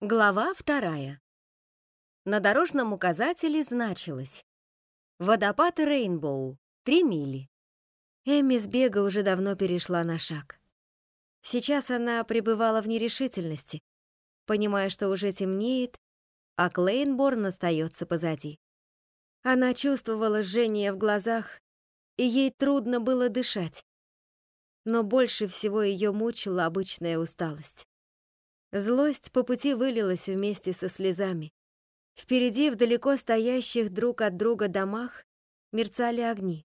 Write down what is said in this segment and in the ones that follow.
Глава вторая. На дорожном указателе значилось «Водопад Рейнбоу, 3 мили». Эмми с бега уже давно перешла на шаг. Сейчас она пребывала в нерешительности, понимая, что уже темнеет, а Клейнборн остается позади. Она чувствовала жжение в глазах, и ей трудно было дышать. Но больше всего ее мучила обычная усталость. Злость по пути вылилась вместе со слезами. Впереди, в далеко стоящих друг от друга домах, мерцали огни.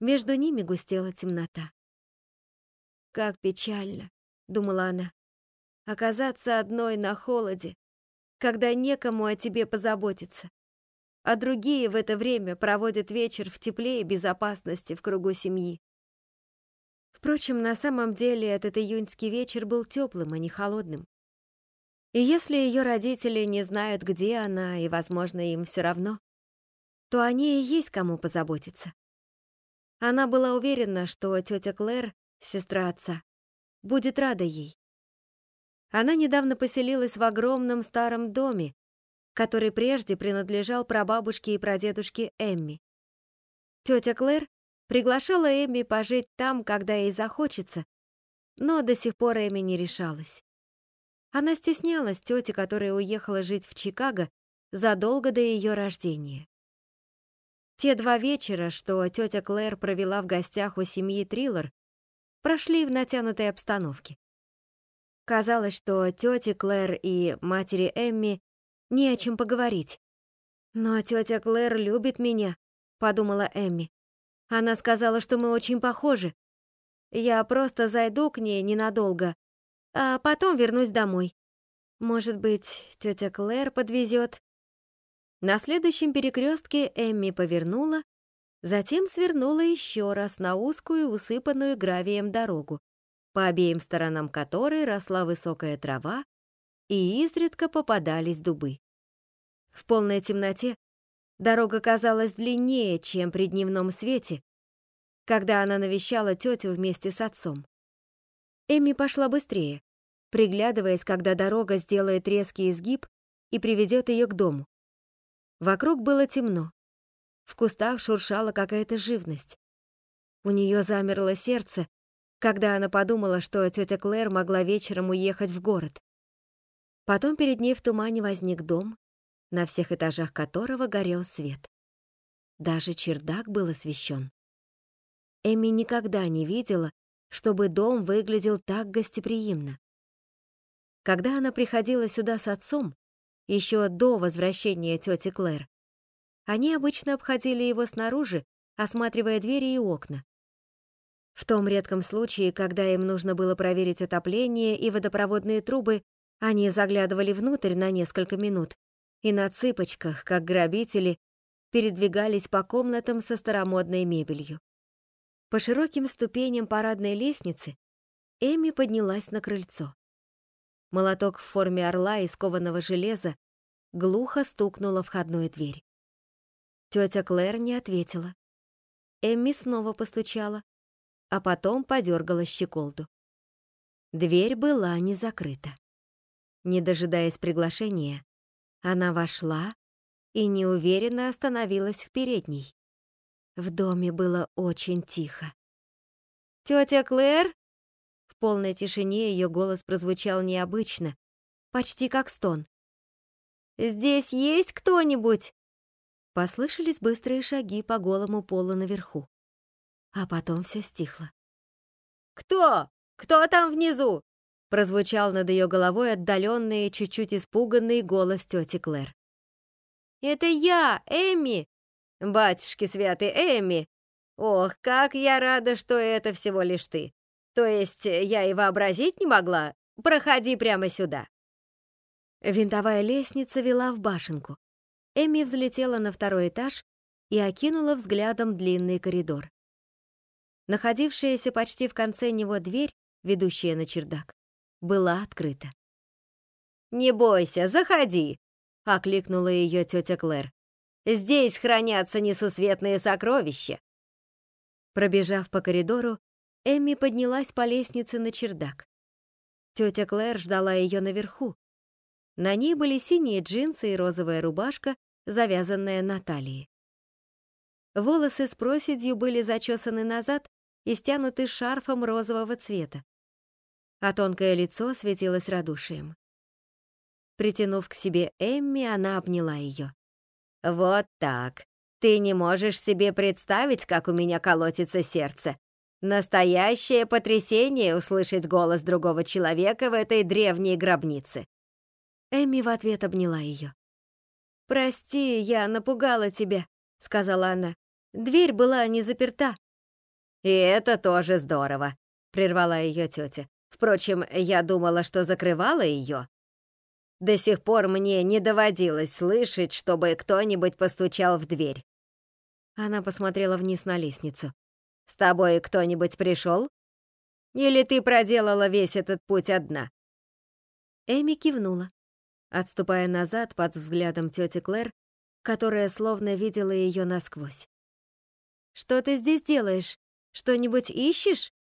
Между ними густела темнота. «Как печально», — думала она, — «оказаться одной на холоде, когда некому о тебе позаботиться, а другие в это время проводят вечер в тепле и безопасности в кругу семьи. Впрочем, на самом деле этот июньский вечер был теплым, а не холодным. И если ее родители не знают, где она, и, возможно, им все равно, то они и есть кому позаботиться. Она была уверена, что тетя Клэр, сестра отца, будет рада ей. Она недавно поселилась в огромном старом доме, который прежде принадлежал прабабушке и прадедушке Эмми. Тетя Клэр Приглашала Эми пожить там, когда ей захочется, но до сих пор Эми не решалась. Она стеснялась тети, которая уехала жить в Чикаго задолго до ее рождения. Те два вечера, что тетя Клэр провела в гостях у семьи Триллер, прошли в натянутой обстановке. Казалось, что тете Клэр и матери Эмми не о чем поговорить. «Но тетя Клэр любит меня», — подумала Эмми. Она сказала, что мы очень похожи. Я просто зайду к ней ненадолго, а потом вернусь домой. Может быть, тетя Клэр подвезет. На следующем перекрестке Эмми повернула, затем свернула еще раз на узкую, усыпанную гравием дорогу, по обеим сторонам которой росла высокая трава и изредка попадались дубы. В полной темноте Дорога казалась длиннее, чем при дневном свете, когда она навещала тетю вместе с отцом. Эми пошла быстрее, приглядываясь, когда дорога сделает резкий изгиб и приведет ее к дому. Вокруг было темно. В кустах шуршала какая-то живность. У нее замерло сердце, когда она подумала, что тетя Клэр могла вечером уехать в город. Потом перед ней в тумане возник дом, на всех этажах которого горел свет. Даже чердак был освещен. Эми никогда не видела, чтобы дом выглядел так гостеприимно. Когда она приходила сюда с отцом, еще до возвращения тети Клэр, они обычно обходили его снаружи, осматривая двери и окна. В том редком случае, когда им нужно было проверить отопление и водопроводные трубы, они заглядывали внутрь на несколько минут и на цыпочках, как грабители, передвигались по комнатам со старомодной мебелью. По широким ступеням парадной лестницы Эми поднялась на крыльцо. Молоток в форме орла из кованого железа глухо стукнула входную дверь. Тетя Клэр не ответила. Эмми снова постучала, а потом подергала щеколду. Дверь была не закрыта. Не дожидаясь приглашения, она вошла и неуверенно остановилась в передней. В доме было очень тихо. «Тетя Клэр?» В полной тишине ее голос прозвучал необычно, почти как стон. «Здесь есть кто-нибудь?» Послышались быстрые шаги по голому полу наверху. А потом все стихло. «Кто? Кто там внизу?» Прозвучал над ее головой отдаленный и чуть-чуть испуганный голос тети Клэр. «Это я, Эми!» «Батюшки святый, Эми! Ох, как я рада, что это всего лишь ты! То есть я и вообразить не могла? Проходи прямо сюда!» Винтовая лестница вела в башенку. Эми взлетела на второй этаж и окинула взглядом длинный коридор. Находившаяся почти в конце него дверь, ведущая на чердак, была открыта. «Не бойся, заходи!» — окликнула ее тетя Клэр. «Здесь хранятся несусветные сокровища!» Пробежав по коридору, Эмми поднялась по лестнице на чердак. Тетя Клэр ждала ее наверху, На ней были синие джинсы и розовая рубашка, завязанная на талии. Волосы с проседью были зачесаны назад и стянуты шарфом розового цвета, а тонкое лицо светилось радушием. Притянув к себе Эмми, она обняла ее. «Вот так. Ты не можешь себе представить, как у меня колотится сердце. Настоящее потрясение услышать голос другого человека в этой древней гробнице». Эмми в ответ обняла ее. «Прости, я напугала тебя», — сказала она. «Дверь была не заперта». «И это тоже здорово», — прервала ее тетя. «Впрочем, я думала, что закрывала ее. До сих пор мне не доводилось слышать, чтобы кто-нибудь постучал в дверь». Она посмотрела вниз на лестницу. «С тобой кто-нибудь пришел? Или ты проделала весь этот путь одна?» Эми кивнула, отступая назад под взглядом тети Клэр, которая словно видела ее насквозь. «Что ты здесь делаешь? Что-нибудь ищешь?»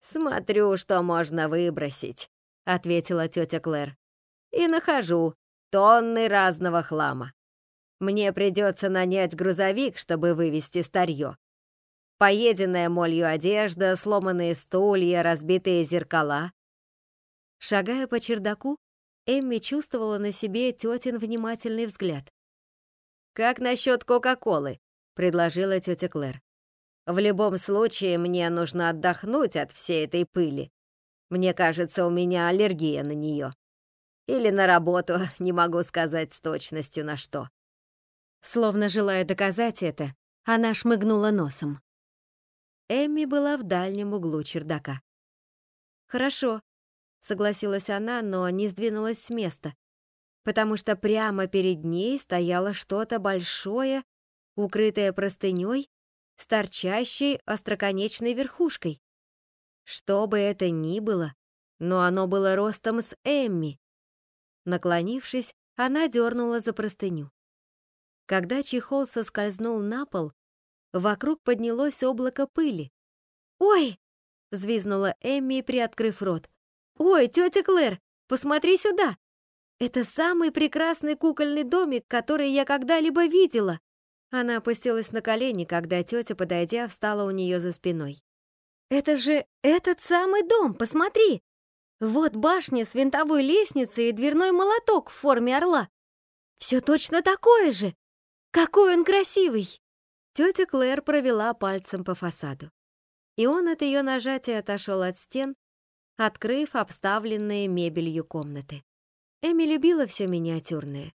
«Смотрю, что можно выбросить», — ответила тетя Клэр. «И нахожу тонны разного хлама. Мне придется нанять грузовик, чтобы вывести старье. Поеденная молью одежда, сломанные стулья, разбитые зеркала». Шагая по чердаку, Эмми чувствовала на себе тетин внимательный взгляд. «Как насчет Кока-Колы?» — предложила тетя Клэр. В любом случае, мне нужно отдохнуть от всей этой пыли. Мне кажется, у меня аллергия на нее. Или на работу, не могу сказать с точностью на что. Словно желая доказать это, она шмыгнула носом. Эмми была в дальнем углу чердака. «Хорошо», — согласилась она, но не сдвинулась с места, потому что прямо перед ней стояло что-то большое, укрытое простыней с торчащей остроконечной верхушкой. Что бы это ни было, но оно было ростом с Эмми. Наклонившись, она дернула за простыню. Когда чехол соскользнул на пол, вокруг поднялось облако пыли. «Ой!» — взвизнула Эмми, приоткрыв рот. «Ой, тетя Клэр, посмотри сюда! Это самый прекрасный кукольный домик, который я когда-либо видела!» Она опустилась на колени, когда тетя, подойдя, встала у нее за спиной. «Это же этот самый дом, посмотри! Вот башня с винтовой лестницей и дверной молоток в форме орла. Все точно такое же! Какой он красивый!» Тетя Клэр провела пальцем по фасаду. И он от ее нажатия отошел от стен, открыв обставленные мебелью комнаты. Эми любила все миниатюрное.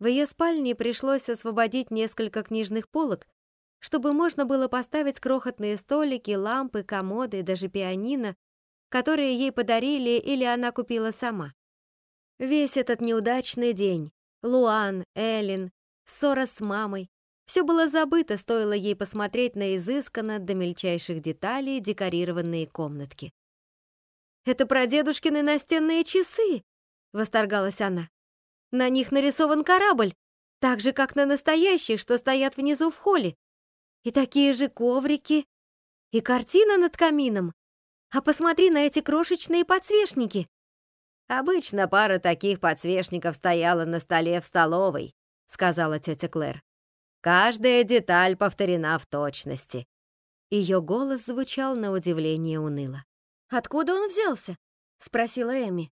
В ее спальне пришлось освободить несколько книжных полок, чтобы можно было поставить крохотные столики, лампы, комоды, даже пианино, которые ей подарили или она купила сама. Весь этот неудачный день, Луан, Эллен, ссора с мамой, все было забыто, стоило ей посмотреть на изысканно до мельчайших деталей декорированные комнатки. «Это прадедушкины настенные часы!» — восторгалась она. На них нарисован корабль, так же, как на настоящих, что стоят внизу в холле. И такие же коврики, и картина над камином. А посмотри на эти крошечные подсвечники. Обычно пара таких подсвечников стояла на столе в столовой, сказала тетя Клэр. Каждая деталь повторена в точности. Ее голос звучал на удивление уныло. «Откуда он взялся?» — спросила Эми.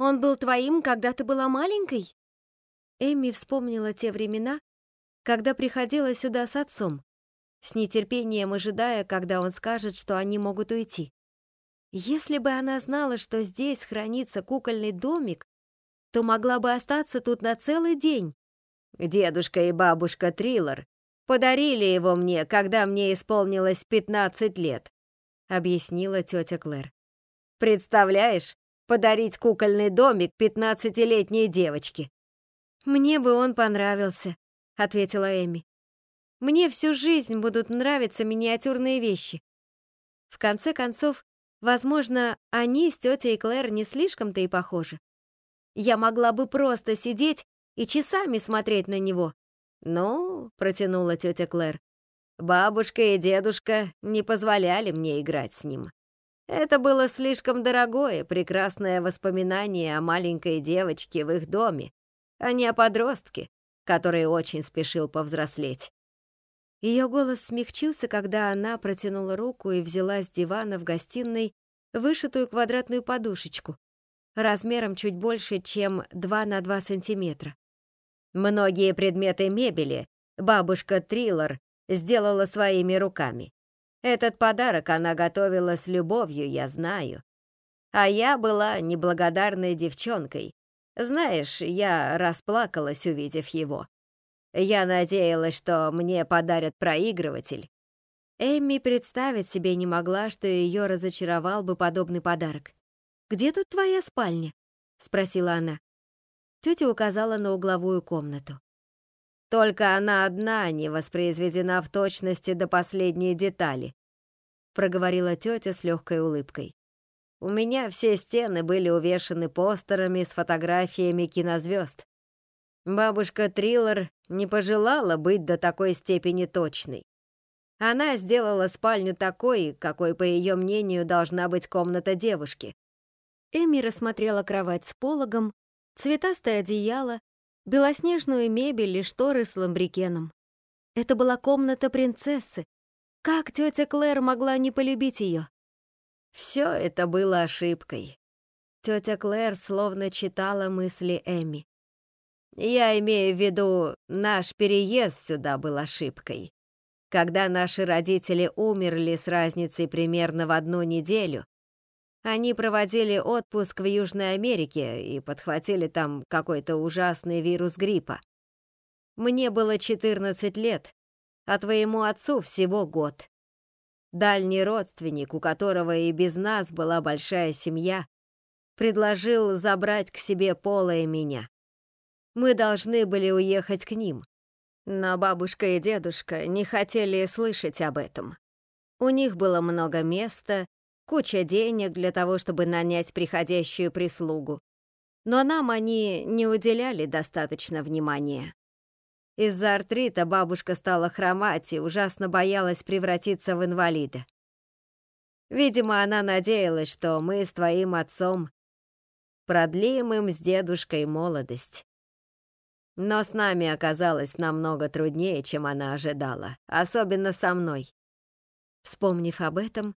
Он был твоим, когда ты была маленькой?» Эмми вспомнила те времена, когда приходила сюда с отцом, с нетерпением ожидая, когда он скажет, что они могут уйти. Если бы она знала, что здесь хранится кукольный домик, то могла бы остаться тут на целый день. Дедушка и бабушка Триллер подарили его мне, когда мне исполнилось 15 лет, объяснила тетя Клэр. Представляешь, подарить кукольный домик пятнадцатилетней девочке. «Мне бы он понравился», — ответила Эми. «Мне всю жизнь будут нравиться миниатюрные вещи». В конце концов, возможно, они с тетей Клэр не слишком-то и похожи. Я могла бы просто сидеть и часами смотреть на него. «Ну», — протянула тетя Клэр, — «бабушка и дедушка не позволяли мне играть с ним. Это было слишком дорогое, прекрасное воспоминание о маленькой девочке в их доме, а не о подростке, который очень спешил повзрослеть. Ее голос смягчился, когда она протянула руку и взяла с дивана в гостиной вышитую квадратную подушечку, размером чуть больше, чем 2 на 2 сантиметра. Многие предметы мебели бабушка Триллер сделала своими руками. Этот подарок она готовила с любовью, я знаю. А я была неблагодарной девчонкой. Знаешь, я расплакалась, увидев его. Я надеялась, что мне подарят проигрыватель. Эмми представить себе не могла, что ее разочаровал бы подобный подарок. «Где тут твоя спальня?» — спросила она. Тетя указала на угловую комнату. «Только она одна не воспроизведена в точности до последней детали», — проговорила тетя с легкой улыбкой. «У меня все стены были увешаны постерами с фотографиями кинозвезд. Бабушка Триллер не пожелала быть до такой степени точной. Она сделала спальню такой, какой, по ее мнению, должна быть комната девушки. Эми рассмотрела кровать с пологом, цветастое одеяло, белоснежную мебель и шторы с ламбрикеном. Это была комната принцессы. Как тетя Клэр могла не полюбить ее? Все это было ошибкой. Тетя Клэр словно читала мысли Эми. Я имею в виду, наш переезд сюда был ошибкой. Когда наши родители умерли с разницей примерно в одну неделю, они проводили отпуск в Южной Америке и подхватили там какой-то ужасный вирус гриппа. Мне было 14 лет, а твоему отцу всего год. Дальний родственник, у которого и без нас была большая семья, предложил забрать к себе Пола и меня. Мы должны были уехать к ним. Но бабушка и дедушка не хотели слышать об этом. У них было много места, куча денег для того, чтобы нанять приходящую прислугу. Но нам они не уделяли достаточно внимания. Из-за артрита бабушка стала хромать и ужасно боялась превратиться в инвалида. Видимо, она надеялась, что мы с твоим отцом продлим им с дедушкой молодость. Но с нами оказалось намного труднее, чем она ожидала, особенно со мной. Вспомнив об этом,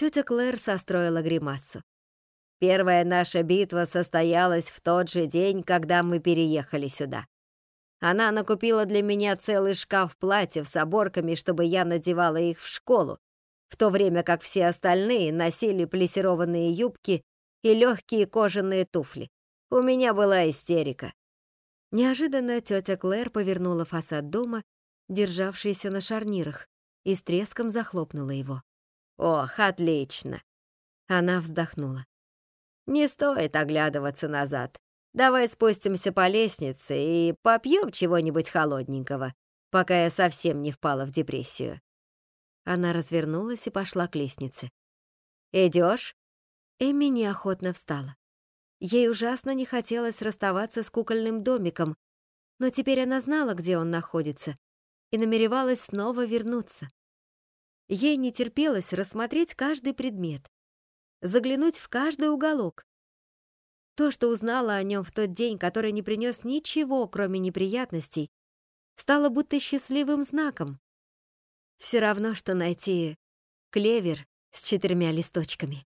тетя Клэр состроила гримасу. Первая наша битва состоялась в тот же день, когда мы переехали сюда. Она накупила для меня целый шкаф платьев с оборками, чтобы я надевала их в школу, в то время как все остальные носили плессированные юбки и легкие кожаные туфли. У меня была истерика. Неожиданно тетя Клэр повернула фасад дома, державшийся на шарнирах, и с треском захлопнула его. «Ох, отлично!» Она вздохнула. «Не стоит оглядываться назад. Давай спустимся по лестнице и попьем чего-нибудь холодненького, пока я совсем не впала в депрессию». Она развернулась и пошла к лестнице. «Идёшь?» Эми неохотно встала. Ей ужасно не хотелось расставаться с кукольным домиком, но теперь она знала, где он находится, и намеревалась снова вернуться. Ей не терпелось рассмотреть каждый предмет, заглянуть в каждый уголок. То, что узнала о нем в тот день, который не принес ничего, кроме неприятностей, стало будто счастливым знаком. Все равно, что найти клевер с четырьмя листочками.